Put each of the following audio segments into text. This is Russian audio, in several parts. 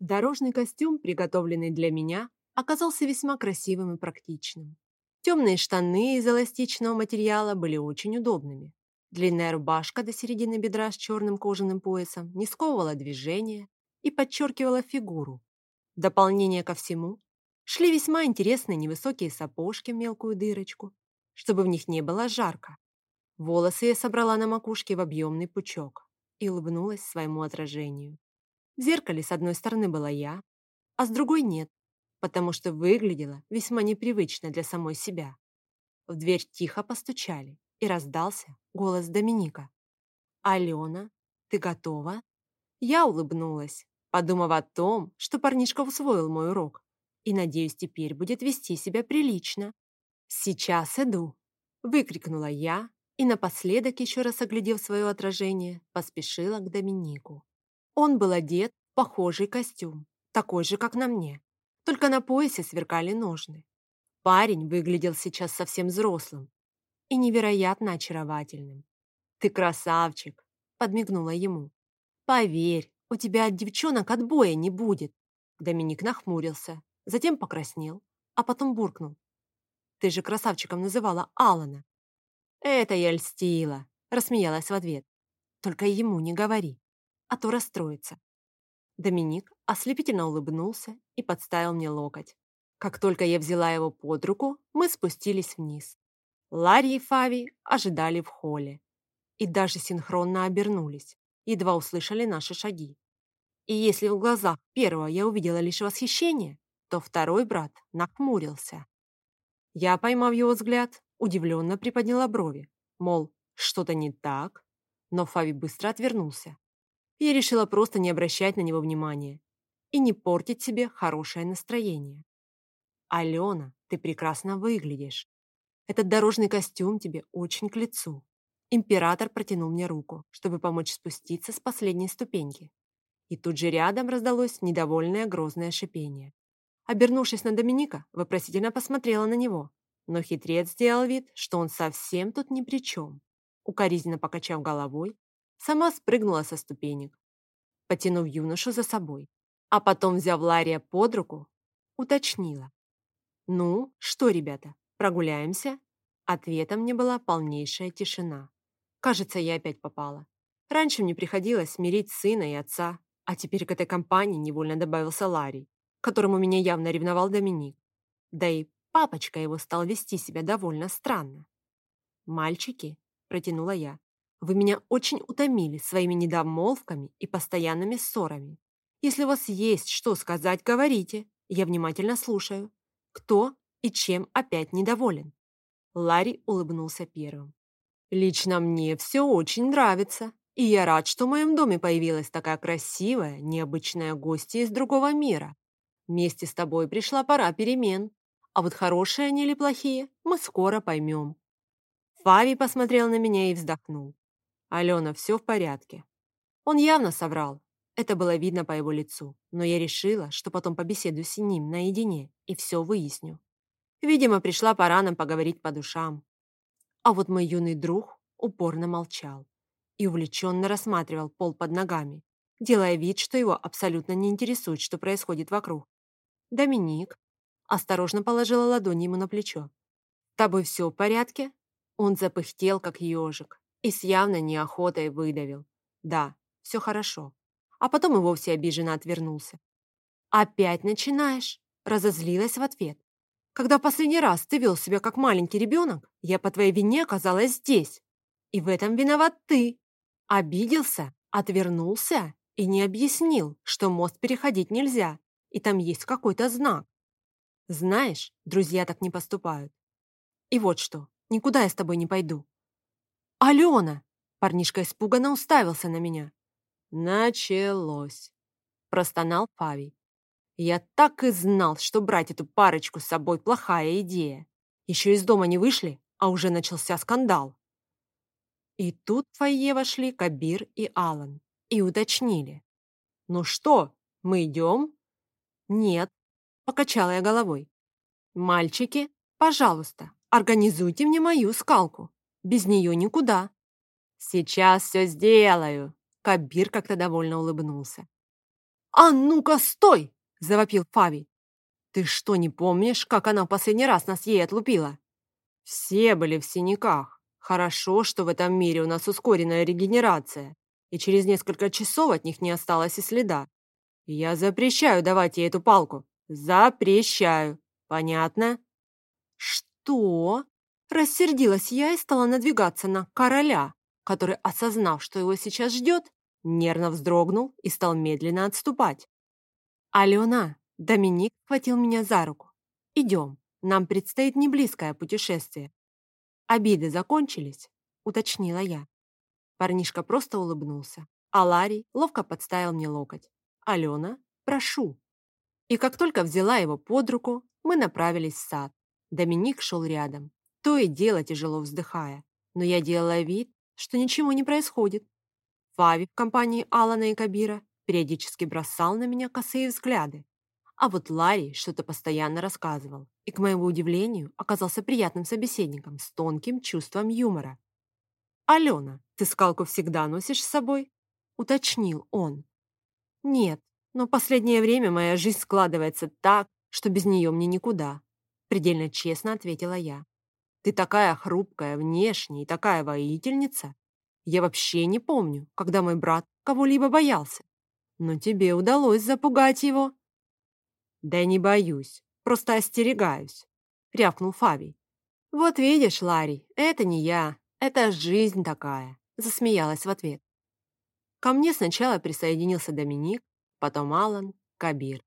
Дорожный костюм, приготовленный для меня, оказался весьма красивым и практичным. Темные штаны из эластичного материала были очень удобными. Длинная рубашка до середины бедра с черным кожаным поясом не сковывала движение и подчеркивала фигуру. В дополнение ко всему шли весьма интересные невысокие сапожки в мелкую дырочку, чтобы в них не было жарко. Волосы я собрала на макушке в объемный пучок и улыбнулась своему отражению. В зеркале с одной стороны была я, а с другой нет, потому что выглядела весьма непривычно для самой себя. В дверь тихо постучали, и раздался голос Доминика. «Алена, ты готова?» Я улыбнулась, подумав о том, что парнишка усвоил мой урок и, надеюсь, теперь будет вести себя прилично. «Сейчас иду!» — выкрикнула я и напоследок, еще раз оглядев свое отражение, поспешила к Доминику. Он был одет в похожий костюм, такой же, как на мне, только на поясе сверкали ножны. Парень выглядел сейчас совсем взрослым и невероятно очаровательным. «Ты красавчик!» — подмигнула ему. «Поверь, у тебя от девчонок отбоя не будет!» Доминик нахмурился, затем покраснел, а потом буркнул. «Ты же красавчиком называла Алана!» «Это я льстила!» — рассмеялась в ответ. «Только ему не говори, а то расстроится». Доминик ослепительно улыбнулся и подставил мне локоть. Как только я взяла его под руку, мы спустились вниз. Ларри и Фави ожидали в холле и даже синхронно обернулись, едва услышали наши шаги. И если в глазах первого я увидела лишь восхищение, то второй брат нахмурился. Я, поймав его взгляд, удивленно приподняла брови, мол, что-то не так, но Фави быстро отвернулся. Я решила просто не обращать на него внимания и не портить себе хорошее настроение. «Алена, ты прекрасно выглядишь. Этот дорожный костюм тебе очень к лицу». Император протянул мне руку, чтобы помочь спуститься с последней ступеньки. И тут же рядом раздалось недовольное грозное шипение. Обернувшись на Доминика, вопросительно посмотрела на него, но хитрец сделал вид, что он совсем тут ни при чем. Укоризненно покачав головой, сама спрыгнула со ступенек, потянув юношу за собой а потом, взяв Лария под руку, уточнила. «Ну, что, ребята, прогуляемся?» Ответом мне была полнейшая тишина. Кажется, я опять попала. Раньше мне приходилось смирить сына и отца, а теперь к этой компании невольно добавился Ларий, которому меня явно ревновал Доминик. Да и папочка его стал вести себя довольно странно. «Мальчики», — протянула я, — «вы меня очень утомили своими недомолвками и постоянными ссорами. Если у вас есть что сказать, говорите. Я внимательно слушаю. Кто и чем опять недоволен?» Ларри улыбнулся первым. «Лично мне все очень нравится, и я рад, что в моем доме появилась такая красивая, необычная гостья из другого мира. Вместе с тобой пришла пора перемен, а вот хорошие они или плохие мы скоро поймем». Фави посмотрел на меня и вздохнул. «Алена, все в порядке». Он явно соврал, это было видно по его лицу, но я решила, что потом побеседую с ним наедине и все выясню. Видимо, пришла пора нам поговорить по душам. А вот мой юный друг упорно молчал и увлеченно рассматривал пол под ногами, делая вид, что его абсолютно не интересует, что происходит вокруг. «Доминик», осторожно положила ладонь ему на плечо. «С тобой все в порядке?» Он запыхтел, как ежик, и с явной неохотой выдавил. «Да, все хорошо» а потом и вовсе обиженно отвернулся. «Опять начинаешь?» – разозлилась в ответ. «Когда в последний раз ты вел себя как маленький ребенок, я по твоей вине оказалась здесь. И в этом виноват ты. Обиделся, отвернулся и не объяснил, что мост переходить нельзя, и там есть какой-то знак. Знаешь, друзья так не поступают. И вот что, никуда я с тобой не пойду». «Алена!» Парнишка испуганно уставился на меня. «Началось!» – простонал Павий. «Я так и знал, что брать эту парочку с собой плохая идея. Еще из дома не вышли, а уже начался скандал». И тут в фойе вошли Кабир и Алан и уточнили. «Ну что, мы идем?» «Нет», – покачала я головой. «Мальчики, пожалуйста, организуйте мне мою скалку. Без нее никуда». «Сейчас все сделаю», Кабир как-то довольно улыбнулся. «А ну-ка, стой!» – завопил Фави. «Ты что, не помнишь, как она в последний раз нас ей отлупила?» «Все были в синяках. Хорошо, что в этом мире у нас ускоренная регенерация, и через несколько часов от них не осталось и следа. Я запрещаю давать ей эту палку. Запрещаю. Понятно?» «Что?» Рассердилась я и стала надвигаться на короля, который, осознав, что его сейчас ждет, нервно вздрогнул и стал медленно отступать. «Алена!» Доминик хватил меня за руку. «Идем, нам предстоит неблизкое путешествие». «Обиды закончились?» — уточнила я. Парнишка просто улыбнулся, а Ларри ловко подставил мне локоть. «Алена, прошу». И как только взяла его под руку, мы направились в сад. Доминик шел рядом, то и дело тяжело вздыхая, но я делала вид, что ничего не происходит. Фави в компании Алана и Кабира периодически бросал на меня косые взгляды, а вот Ларри что-то постоянно рассказывал и, к моему удивлению, оказался приятным собеседником с тонким чувством юмора. «Алена, ты скалку всегда носишь с собой?» — уточнил он. «Нет, но последнее время моя жизнь складывается так, что без нее мне никуда», — предельно честно ответила я. Ты такая хрупкая внешне и такая воительница. Я вообще не помню, когда мой брат кого-либо боялся. Но тебе удалось запугать его. Да не боюсь, просто остерегаюсь, рявкнул Фавий. Вот видишь, Ларри, это не я, это жизнь такая, засмеялась в ответ. Ко мне сначала присоединился Доминик, потом Алан, Кабир.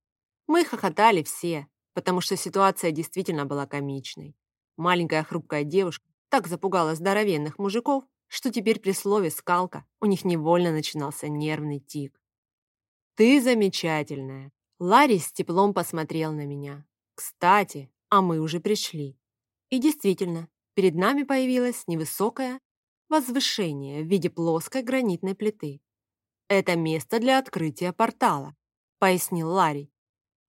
Мы хохотали все, потому что ситуация действительно была комичной. Маленькая хрупкая девушка так запугала здоровенных мужиков, что теперь при слове «скалка» у них невольно начинался нервный тик. «Ты замечательная!» Ларри с теплом посмотрел на меня. «Кстати, а мы уже пришли». И действительно, перед нами появилось невысокое возвышение в виде плоской гранитной плиты. «Это место для открытия портала», — пояснил Ларри.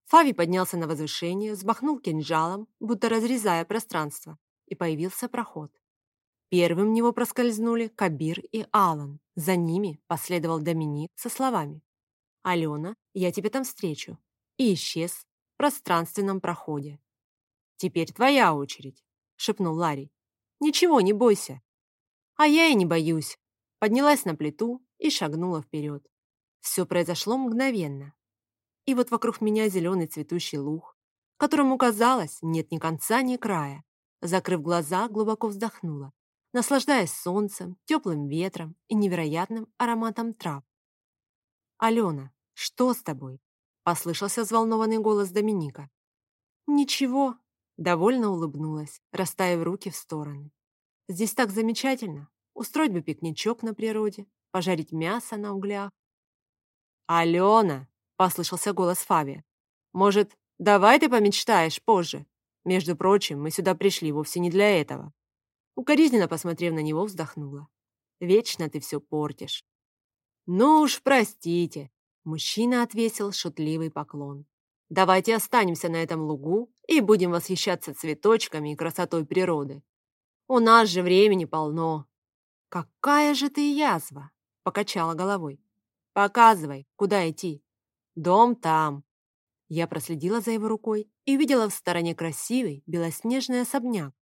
Фави поднялся на возвышение, взмахнул кинжалом, будто разрезая пространство, и появился проход. Первым в него проскользнули Кабир и Алан. За ними последовал Доминик со словами «Алена, я тебя там встречу» и исчез в пространственном проходе. «Теперь твоя очередь», — шепнул Ларри. «Ничего, не бойся». «А я и не боюсь», поднялась на плиту и шагнула вперед. Все произошло мгновенно. И вот вокруг меня зеленый цветущий луг, которому, казалось, нет ни конца, ни края. Закрыв глаза, глубоко вздохнула, наслаждаясь солнцем, теплым ветром и невероятным ароматом трав. «Алена, что с тобой?» — послышался взволнованный голос Доминика. «Ничего», — довольно улыбнулась, расставив руки в стороны. «Здесь так замечательно. Устроить бы пикничок на природе, пожарить мясо на углях». «Алена!» — послышался голос Фави. «Может, давай ты помечтаешь позже? Между прочим, мы сюда пришли вовсе не для этого». Укоризненно посмотрев на него, вздохнула. «Вечно ты все портишь». «Ну уж, простите», — мужчина отвесил шутливый поклон. «Давайте останемся на этом лугу и будем восхищаться цветочками и красотой природы. У нас же времени полно». «Какая же ты язва!» — покачала головой. «Показывай, куда идти». Дом там. Я проследила за его рукой и увидела в стороне красивый белоснежный особняк,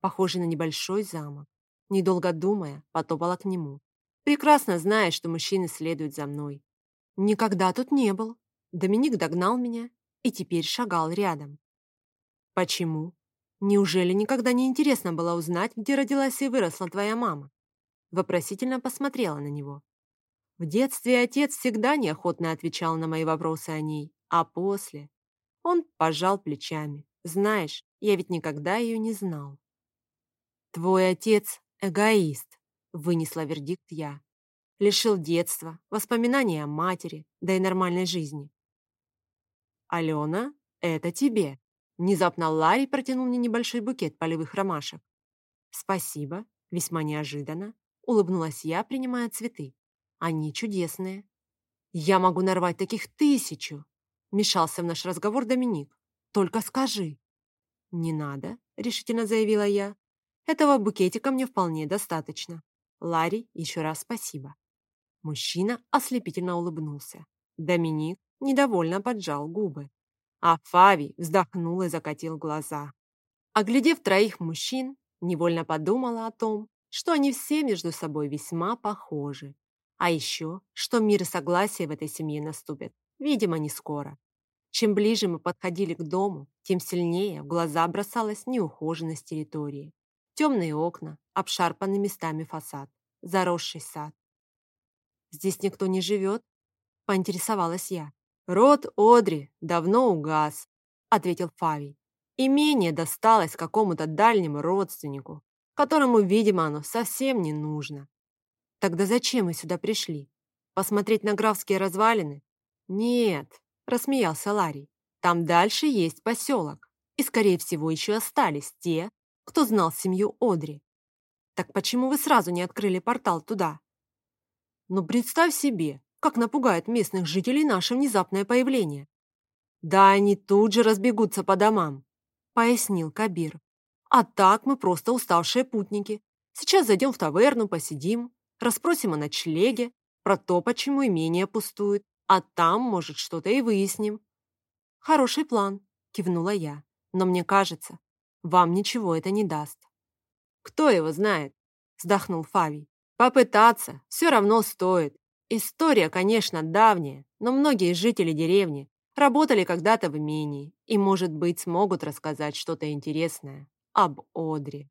похожий на небольшой замок. Недолго думая, потопала к нему, прекрасно зная, что мужчины следуют за мной. Никогда тут не был. Доминик догнал меня и теперь шагал рядом. Почему? Неужели никогда не интересно было узнать, где родилась и выросла твоя мама? Вопросительно посмотрела на него. В детстве отец всегда неохотно отвечал на мои вопросы о ней, а после он пожал плечами. Знаешь, я ведь никогда ее не знал. Твой отец — эгоист, вынесла вердикт я. Лишил детства, воспоминаний о матери, да и нормальной жизни. Алена, это тебе. Внезапно Ларри протянул мне небольшой букет полевых ромашек. Спасибо, весьма неожиданно, улыбнулась я, принимая цветы. Они чудесные. Я могу нарвать таких тысячу. Мешался в наш разговор Доминик. Только скажи. Не надо, решительно заявила я. Этого букетика мне вполне достаточно. Ларри, еще раз спасибо. Мужчина ослепительно улыбнулся. Доминик недовольно поджал губы. А Фави вздохнул и закатил глаза. Оглядев троих мужчин, невольно подумала о том, что они все между собой весьма похожи. А еще, что мир и согласие в этой семье наступят, видимо, не скоро. Чем ближе мы подходили к дому, тем сильнее в глаза бросалась неухоженность территории. Темные окна, обшарпанный местами фасад, заросший сад. «Здесь никто не живет?» – поинтересовалась я. «Род Одри давно угас», – ответил Фавий. «Имение досталось какому-то дальнему родственнику, которому, видимо, оно совсем не нужно. Тогда зачем мы сюда пришли? Посмотреть на графские развалины? Нет, рассмеялся Ларри. Там дальше есть поселок. И, скорее всего, еще остались те, кто знал семью Одри. Так почему вы сразу не открыли портал туда? Ну, представь себе, как напугает местных жителей наше внезапное появление. Да они тут же разбегутся по домам, пояснил Кабир. А так мы просто уставшие путники. Сейчас зайдем в таверну, посидим, расспросим о ночлеге, про то, почему имение пустует, а там, может, что-то и выясним. Хороший план, кивнула я, но мне кажется, вам ничего это не даст. Кто его знает, вздохнул Фавий. Попытаться все равно стоит. История, конечно, давняя, но многие жители деревни работали когда-то в имении и, может быть, смогут рассказать что-то интересное об Одре.